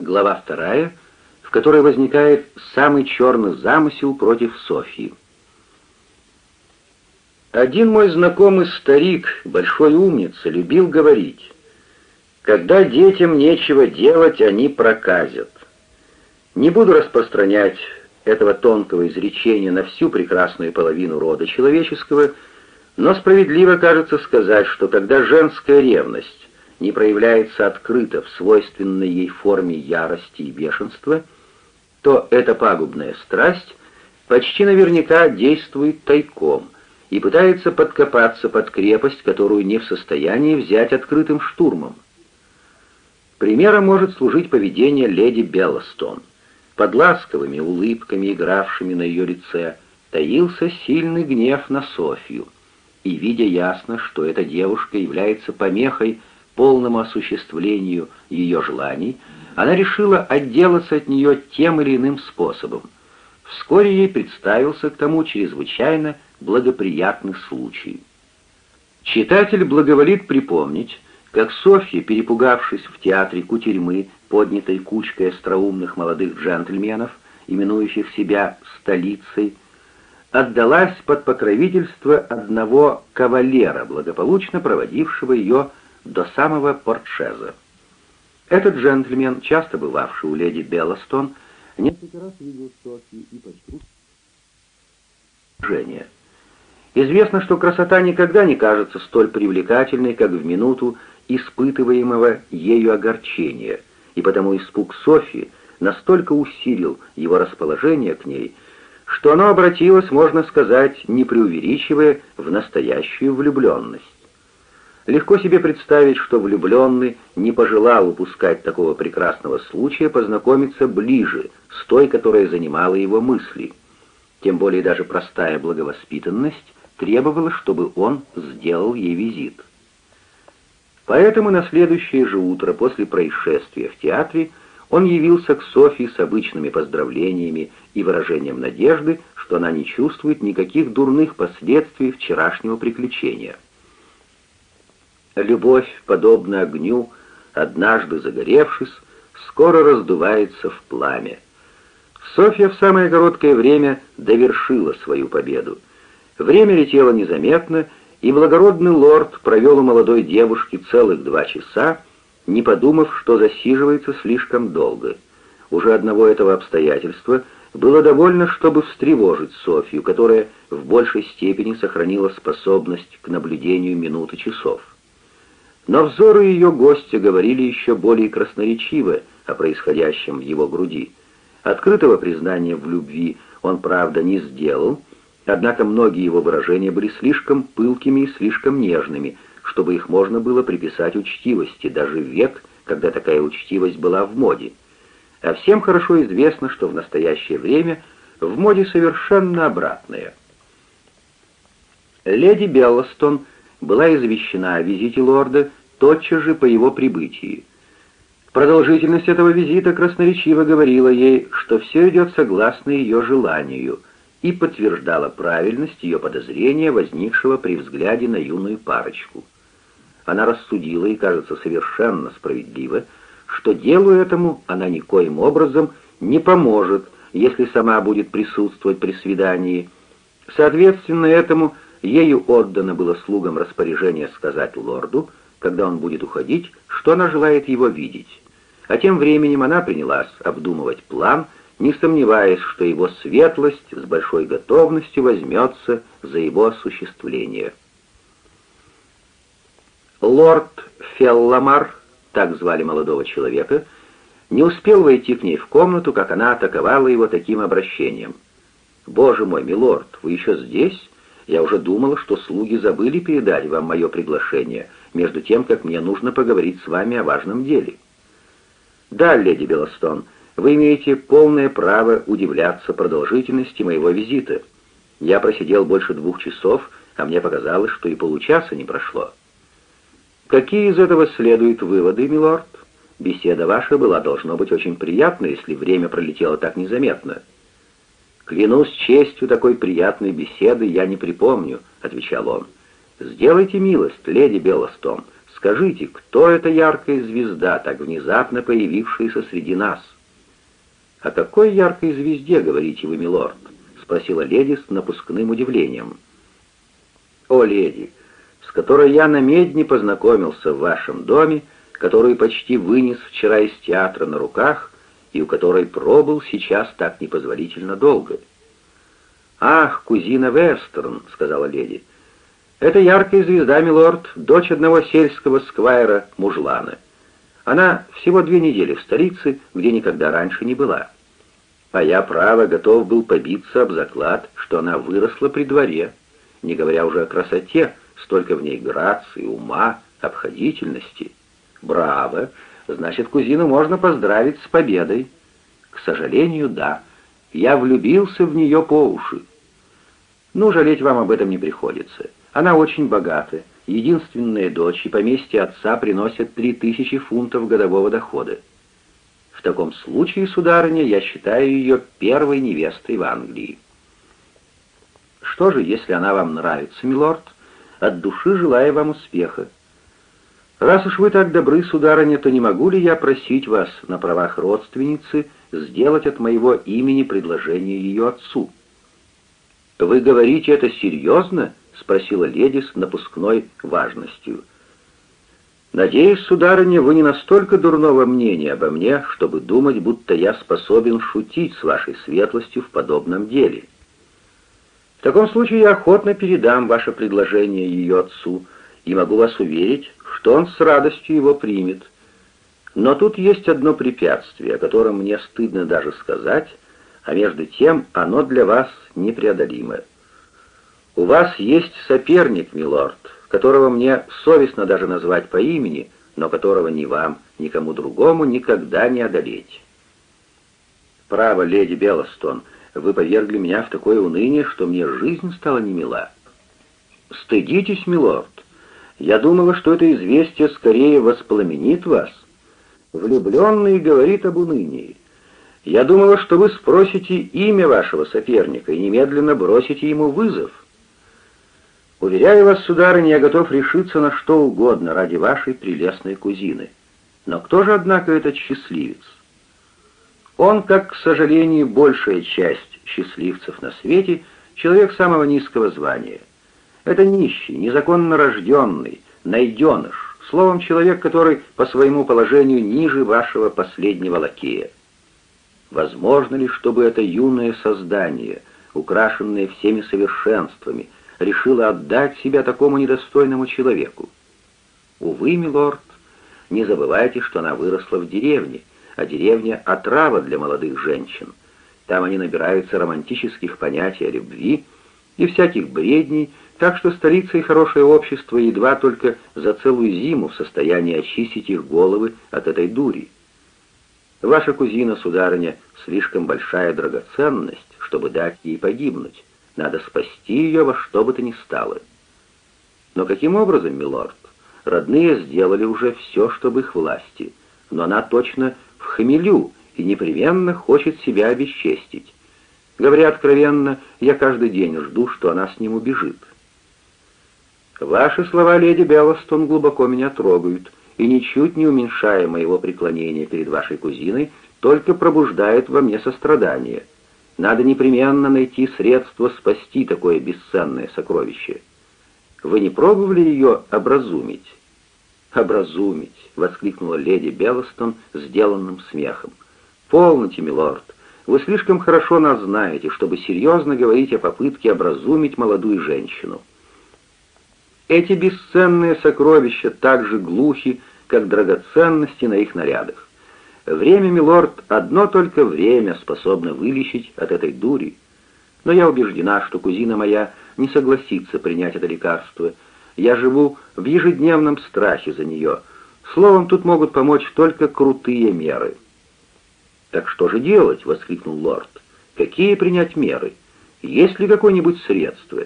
Глава вторая, в которой возникает самый черный замысел против Софьи. Один мой знакомый старик, большой умница, любил говорить, «Когда детям нечего делать, они проказят». Не буду распространять этого тонкого изречения на всю прекрасную половину рода человеческого, но справедливо кажется сказать, что когда женская ревность не проявляется открыто в свойственной ей форме ярости и бешенства, то эта пагубная страсть почти наверняка действует тайком и пытается подкопаться под крепость, которую не в состоянии взять открытым штурмом. Примером может служить поведение леди Беллостон. Под ласковыми улыбками, игравшими на ее лице, таился сильный гнев на Софью, и, видя ясно, что эта девушка является помехой полному осуществлению ее желаний, она решила отделаться от нее тем или иным способом. Вскоре ей представился к тому чрезвычайно благоприятный случай. Читатель благоволит припомнить, как Софья, перепугавшись в театре кутерьмы, поднятой кучкой остроумных молодых джентльменов, именующих себя «столицей», отдалась под покровительство одного кавалера, благополучно проводившего ее до самого Портшеза. Этот джентльмен, часто бывавший у леди Беллостон, несколько раз видел Софью и почти. Известно, что красота никогда не кажется столь привлекательной, как в минуту испытываемого ею огорчения, и потому испуг Софьи настолько усилил его расположение к ней, что оно обратилось, можно сказать, не преувеличивая, в настоящую влюбленность. Легко себе представить, что влюбленный не пожелал упускать такого прекрасного случая познакомиться ближе с той, которая занимала его мысли. Тем более даже простая благовоспитанность требовала, чтобы он сделал ей визит. Поэтому на следующее же утро после происшествия в театре он явился к Софии с обычными поздравлениями и выражением надежды, что она не чувствует никаких дурных последствий вчерашнего приключения. Любовь, подобно огню, однажды загоревшись, скоро раздувается в пламя. Софья в самое короткое время довершила свою победу. Время летело незаметно, и благородный лорд провел у молодой девушки целых два часа, не подумав, что засиживается слишком долго. Уже одного этого обстоятельства было довольно, чтобы встревожить Софью, которая в большей степени сохранила способность к наблюдению минуты часов. Но взоры ее гостя говорили еще более красноречиво о происходящем в его груди. Открытого признания в любви он, правда, не сделал, однако многие его выражения были слишком пылкими и слишком нежными, чтобы их можно было приписать учтивости, даже в век, когда такая учтивость была в моде. А всем хорошо известно, что в настоящее время в моде совершенно обратное. Леди Беллостон — была извещена о визите лорда тотчас же по его прибытии. Продолжительность этого визита красноречиво говорила ей, что все идет согласно ее желанию, и подтверждала правильность ее подозрения, возникшего при взгляде на юную парочку. Она рассудила, и кажется совершенно справедливо, что делу этому она никоим образом не поможет, если сама будет присутствовать при свидании. Соответственно этому Ею отдано было слугам распоряжение сказать лорду, когда он будет уходить, что она желает его видеть. А тем временем она принялась обдумывать план, не сомневаясь, что его светлость с большой готовностью возьмется за его осуществление. Лорд Фелламар, так звали молодого человека, не успел войти к ней в комнату, как она атаковала его таким обращением. «Боже мой, милорд, вы еще здесь? Я уже думала, что слуги забыли передать вам мое приглашение, между тем, как мне нужно поговорить с вами о важном деле». «Да, леди Белостон, вы имеете полное право удивляться продолжительности моего визита. Я просидел больше двух часов, а мне показалось, что и получаса не прошло». «Какие из этого следуют выводы, милорд? Беседа ваша была, должно быть, очень приятна, если время пролетело так незаметно». «Клянусь честью такой приятной беседы, я не припомню», — отвечал он. «Сделайте милость, леди Белостон, Скажите, кто эта яркая звезда, так внезапно появившаяся среди нас?» «О какой яркой звезде, говорите вы, милорд?» — спросила леди с напускным удивлением. «О, леди, с которой я на медне познакомился в вашем доме, которую почти вынес вчера из театра на руках и у которой пробыл сейчас так непозволительно долго». «Ах, кузина Вестерн», — сказала леди, — «это яркая звезда, милорд, дочь одного сельского сквайра Мужлана. Она всего две недели в столице, где никогда раньше не была. А я, право, готов был побиться об заклад, что она выросла при дворе, не говоря уже о красоте, столько в ней грации, ума, обходительности. Браво! Значит, кузину можно поздравить с победой. К сожалению, да. Я влюбился в нее по уши. Ну, жалеть вам об этом не приходится. Она очень богата, единственная дочь, и поместье отца приносит три тысячи фунтов годового дохода. В таком случае, сударыня, я считаю ее первой невестой в Англии. Что же, если она вам нравится, милорд? От души желаю вам успеха. Раз уж вы так добры, сударыня, то не могу ли я просить вас на правах родственницы сделать от моего имени предложение ее отцу?» «Вы говорите это серьезно?» — спросила леди с напускной важностью. «Надеюсь, сударыня, вы не настолько дурного мнения обо мне, чтобы думать, будто я способен шутить с вашей светлостью в подобном деле. В таком случае я охотно передам ваше предложение ее отцу и могу вас уверить, что он с радостью его примет. Но тут есть одно препятствие, о котором мне стыдно даже сказать, а между тем оно для вас непреодолимо. У вас есть соперник, милорд, которого мне совестно даже назвать по имени, но которого ни вам, ни кому другому никогда не одолеть. Право, леди Белостон, вы повергли меня в такое уныние, что мне жизнь стала немила. Стыдитесь, милорд. Я думала, что это известие скорее воспламенит вас. Влюбленный говорит об унынии. Я думала, что вы спросите имя вашего соперника и немедленно бросите ему вызов. Уверяю вас, сударыня, я готов решиться на что угодно ради вашей прелестной кузины. Но кто же, однако, этот счастливец? Он, как, к сожалению, большая часть счастливцев на свете, человек самого низкого звания. Это нищий, незаконно рожденный, найденыш, словом, человек, который по своему положению ниже вашего последнего лакея. Возможно ли, чтобы это юное создание, украшенное всеми совершенствами, решило отдать себя такому недостойному человеку? Увы, милорд, не забывайте, что она выросла в деревне, а деревня — отрава для молодых женщин. Там они набираются романтических понятий о любви и всяких бредней, так что столица и хорошее общество едва только за целую зиму в состоянии очистить их головы от этой дури. Ваша кузина, сударыня, слишком большая драгоценность, чтобы дать ей погибнуть. Надо спасти ее во что бы то ни стало. Но каким образом, милорд? Родные сделали уже все, что в их власти, но она точно в хмелю и непременно хочет себя обесчестить. Говоря откровенно, я каждый день жду, что она с ним убежит. Ваши слова, леди Беллостон, глубоко меня трогают — и ничуть не уменьшая моего преклонения перед вашей кузиной, только пробуждает во мне сострадание. Надо непременно найти средство спасти такое бесценное сокровище. Вы не пробовали ее образумить?» «Образумить!» — воскликнула леди Беллостон сделанным смехом. «Полноте, милорд, вы слишком хорошо нас знаете, чтобы серьезно говорить о попытке образумить молодую женщину». Эти бесценные сокровища так же глухи, как драгоценности на их нарядах. Время, милорд, одно только время способно вылечить от этой дури. Но я убеждена, что кузина моя не согласится принять это лекарство. Я живу в ежедневном страхе за нее. Словом, тут могут помочь только крутые меры. «Так что же делать?» — воскликнул лорд. «Какие принять меры? Есть ли какое-нибудь средство?»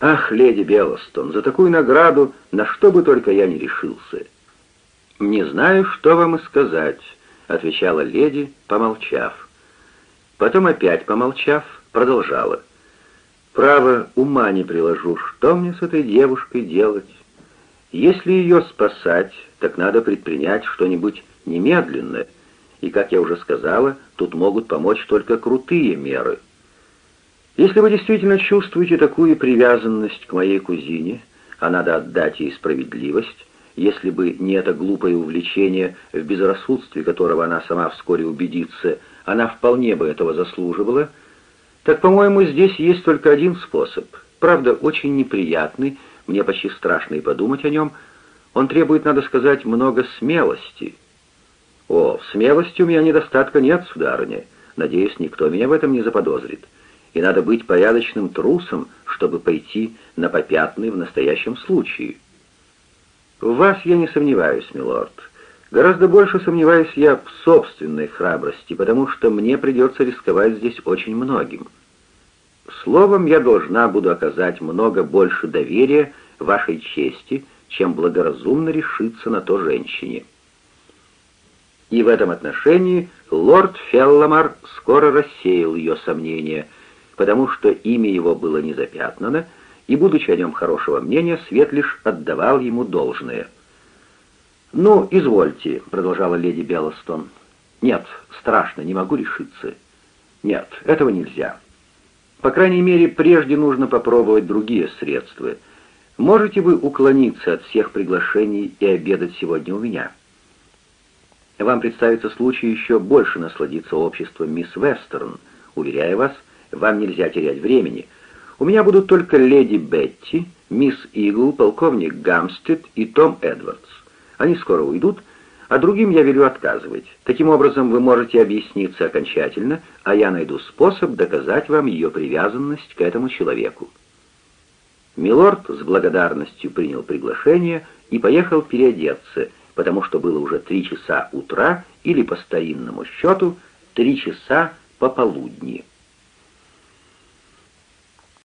«Ах, леди Белостон, за такую награду на что бы только я не решился!» «Не знаю, что вам и сказать», — отвечала леди, помолчав. Потом опять помолчав, продолжала. «Право, ума не приложу, что мне с этой девушкой делать? Если ее спасать, так надо предпринять что-нибудь немедленное, и, как я уже сказала, тут могут помочь только крутые меры. Если вы действительно чувствуете такую привязанность к моей кузине, а надо отдать ей справедливость, если бы не это глупое увлечение, в безрассудстве которого она сама вскоре убедится, она вполне бы этого заслуживала, так, по-моему, здесь есть только один способ, правда, очень неприятный, мне почти страшно и подумать о нем, он требует, надо сказать, много смелости. О, в смелости у меня недостатка нет, сударыня, надеюсь, никто меня в этом не заподозрит, и надо быть порядочным трусом, чтобы пойти на попятный в настоящем случае. В вас я не сомневаюсь, милорд. Гораздо больше сомневаюсь я в собственной храбрости, потому что мне придется рисковать здесь очень многим. Словом, я должна буду оказать много больше доверия вашей чести, чем благоразумно решиться на то женщине. И в этом отношении лорд Фелламар скоро рассеял ее сомнения, потому что имя его было не запятнано, и, будучи о нем хорошего мнения, Свет лишь отдавал ему должное. «Ну, извольте», — продолжала леди Беллостон. «Нет, страшно, не могу решиться». «Нет, этого нельзя. По крайней мере, прежде нужно попробовать другие средства. Можете вы уклониться от всех приглашений и обедать сегодня у меня?» Вам представится случай еще больше насладиться обществом мисс Вестерн. Уверяю вас, вам нельзя терять времени — у меня будут только леди Бетти, мисс Игл, полковник Гамстед и Том Эдвардс. Они скоро уйдут, а другим я велю отказывать. Таким образом, вы можете объясниться окончательно, а я найду способ доказать вам ее привязанность к этому человеку». Милорд с благодарностью принял приглашение и поехал переодеться, потому что было уже три часа утра или по старинному счету три часа пополудни.